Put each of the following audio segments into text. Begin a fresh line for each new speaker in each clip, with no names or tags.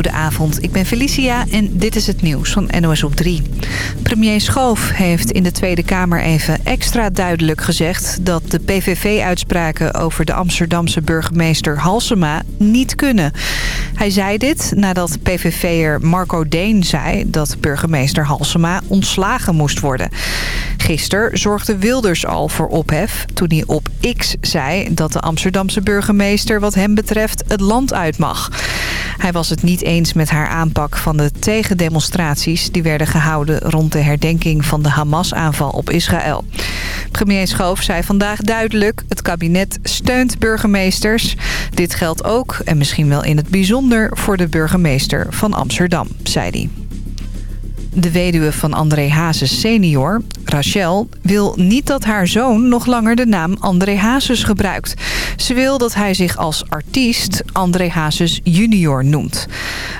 Goedenavond, ik ben Felicia en dit is het nieuws van NOS op 3. Premier Schoof heeft in de Tweede Kamer even extra duidelijk gezegd... dat de PVV-uitspraken over de Amsterdamse burgemeester Halsema niet kunnen. Hij zei dit nadat PVV'er Marco Deen zei dat burgemeester Halsema ontslagen moest worden. Gisteren zorgde Wilders al voor ophef toen hij op X zei dat de Amsterdamse burgemeester wat hem betreft het land uit mag. Hij was het niet eens met haar aanpak van de tegendemonstraties... die werden gehouden rond de herdenking van de Hamas-aanval op Israël. Premier Schoof zei vandaag duidelijk... het kabinet steunt burgemeesters. Dit geldt ook, en misschien wel in het bijzonder... voor de burgemeester van Amsterdam, zei hij. De weduwe van André Hazes senior, Rachel, wil niet dat haar zoon nog langer de naam André Hazes gebruikt. Ze wil dat hij zich als artiest André Hazes junior noemt.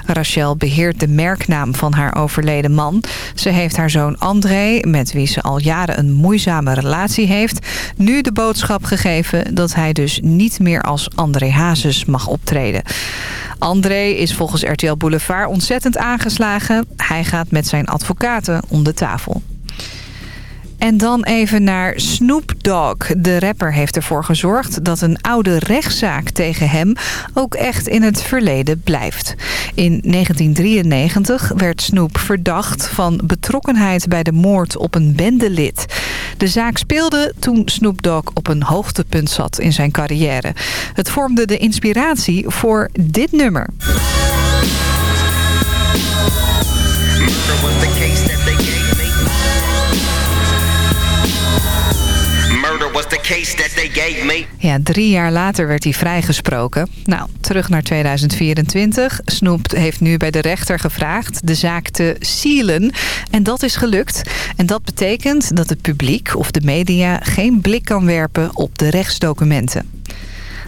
Rachel beheert de merknaam van haar overleden man. Ze heeft haar zoon André, met wie ze al jaren een moeizame relatie heeft... nu de boodschap gegeven dat hij dus niet meer als André Hazes mag optreden. André is volgens RTL Boulevard ontzettend aangeslagen. Hij gaat met zijn advocaten om de tafel. En dan even naar Snoop Dogg. De rapper heeft ervoor gezorgd dat een oude rechtszaak tegen hem ook echt in het verleden blijft. In 1993 werd Snoop verdacht van betrokkenheid bij de moord op een bendelid. De zaak speelde toen Snoop Dogg op een hoogtepunt zat in zijn carrière. Het vormde de inspiratie voor dit nummer. Ja, drie jaar later werd hij vrijgesproken. Nou, terug naar 2024. Snoep heeft nu bij de rechter gevraagd de zaak te sealen. En dat is gelukt. En dat betekent dat het publiek of de media geen blik kan werpen op de rechtsdocumenten.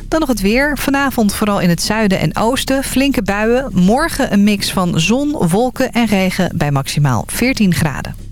Dan nog het weer. Vanavond vooral in het zuiden en oosten flinke buien. Morgen een mix van zon, wolken en regen bij maximaal 14 graden.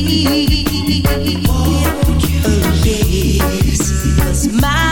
Oh,
yes, 'cause my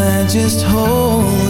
I
just hold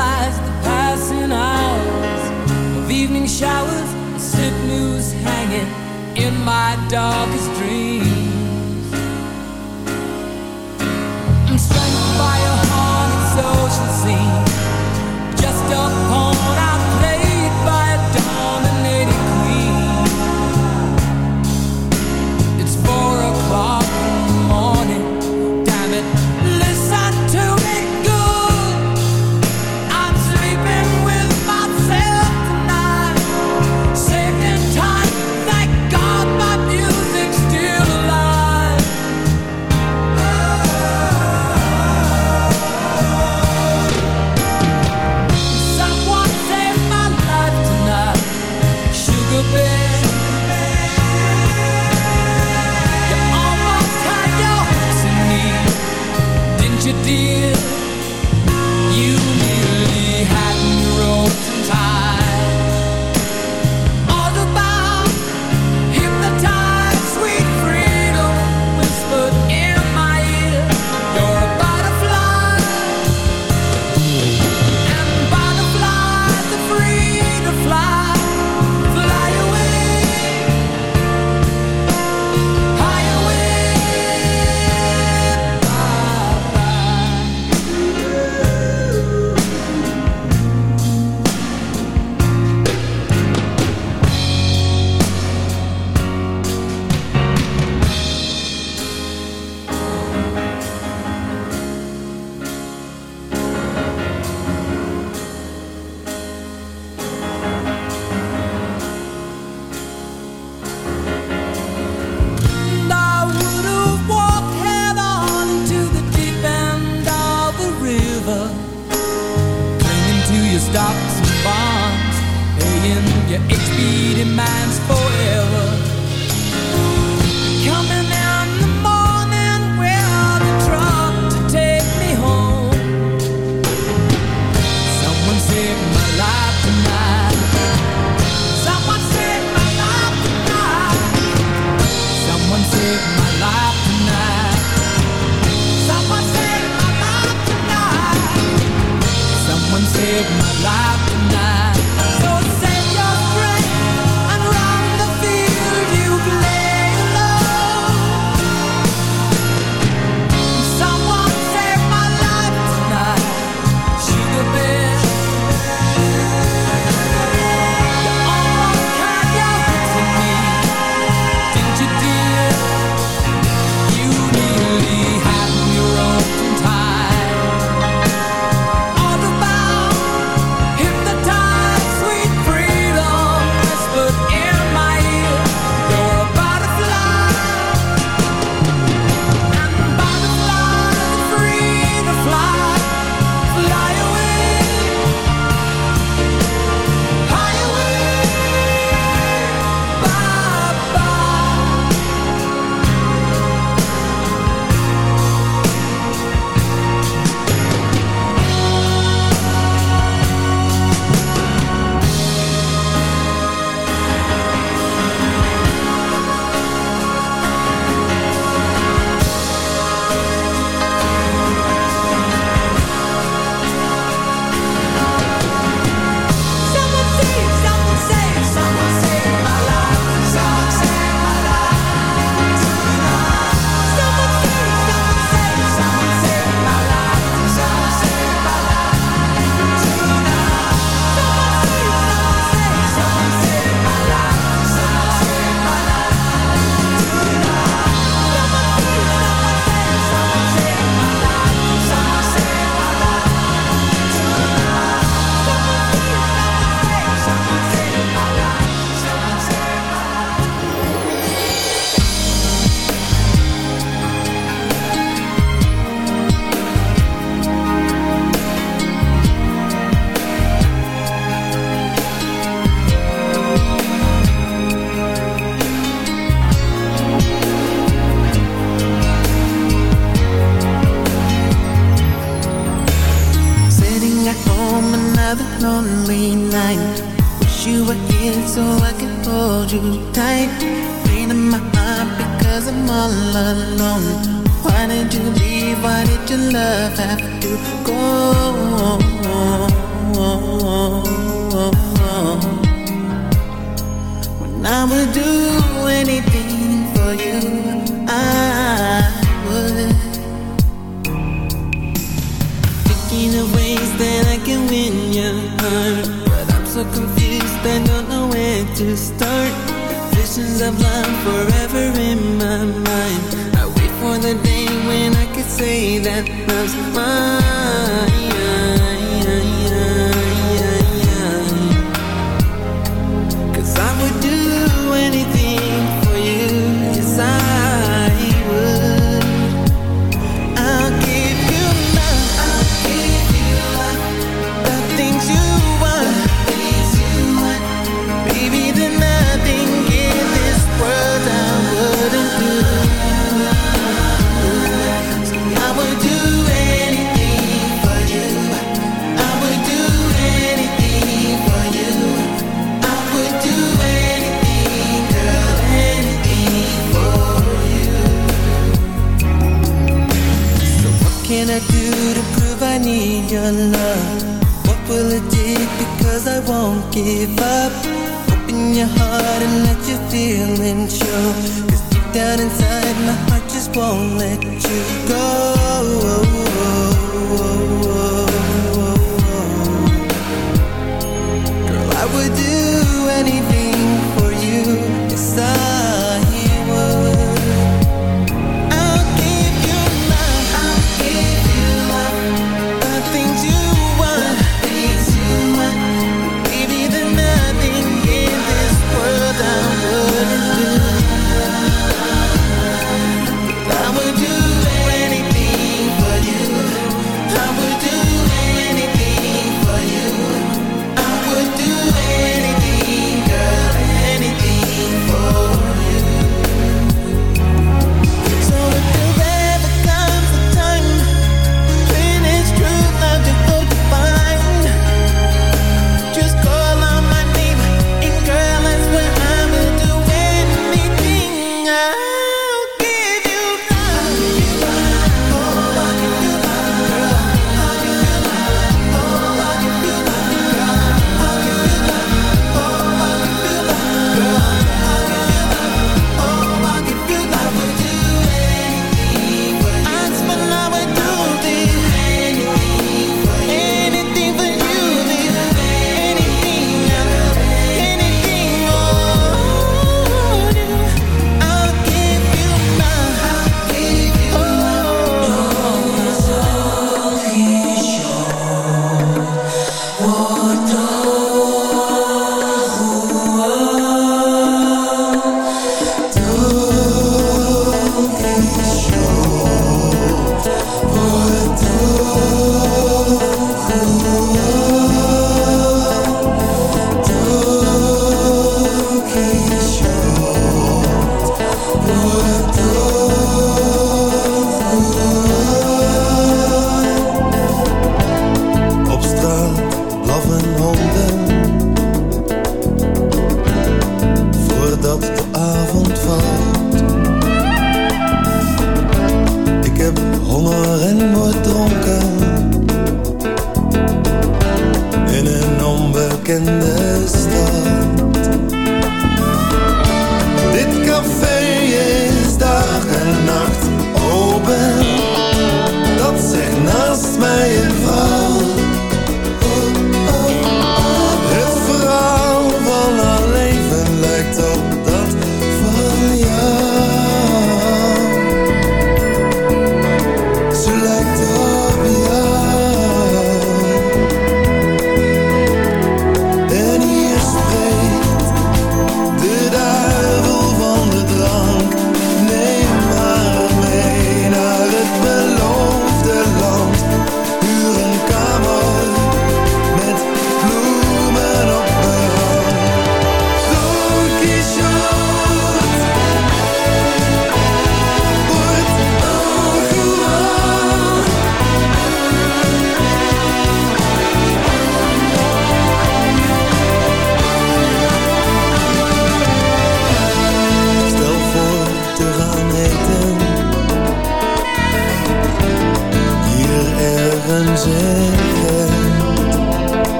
lies the passing hours of evening showers, sit news hanging in my darkest dreams. I'm strangled by a haunted social scene.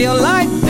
feel
like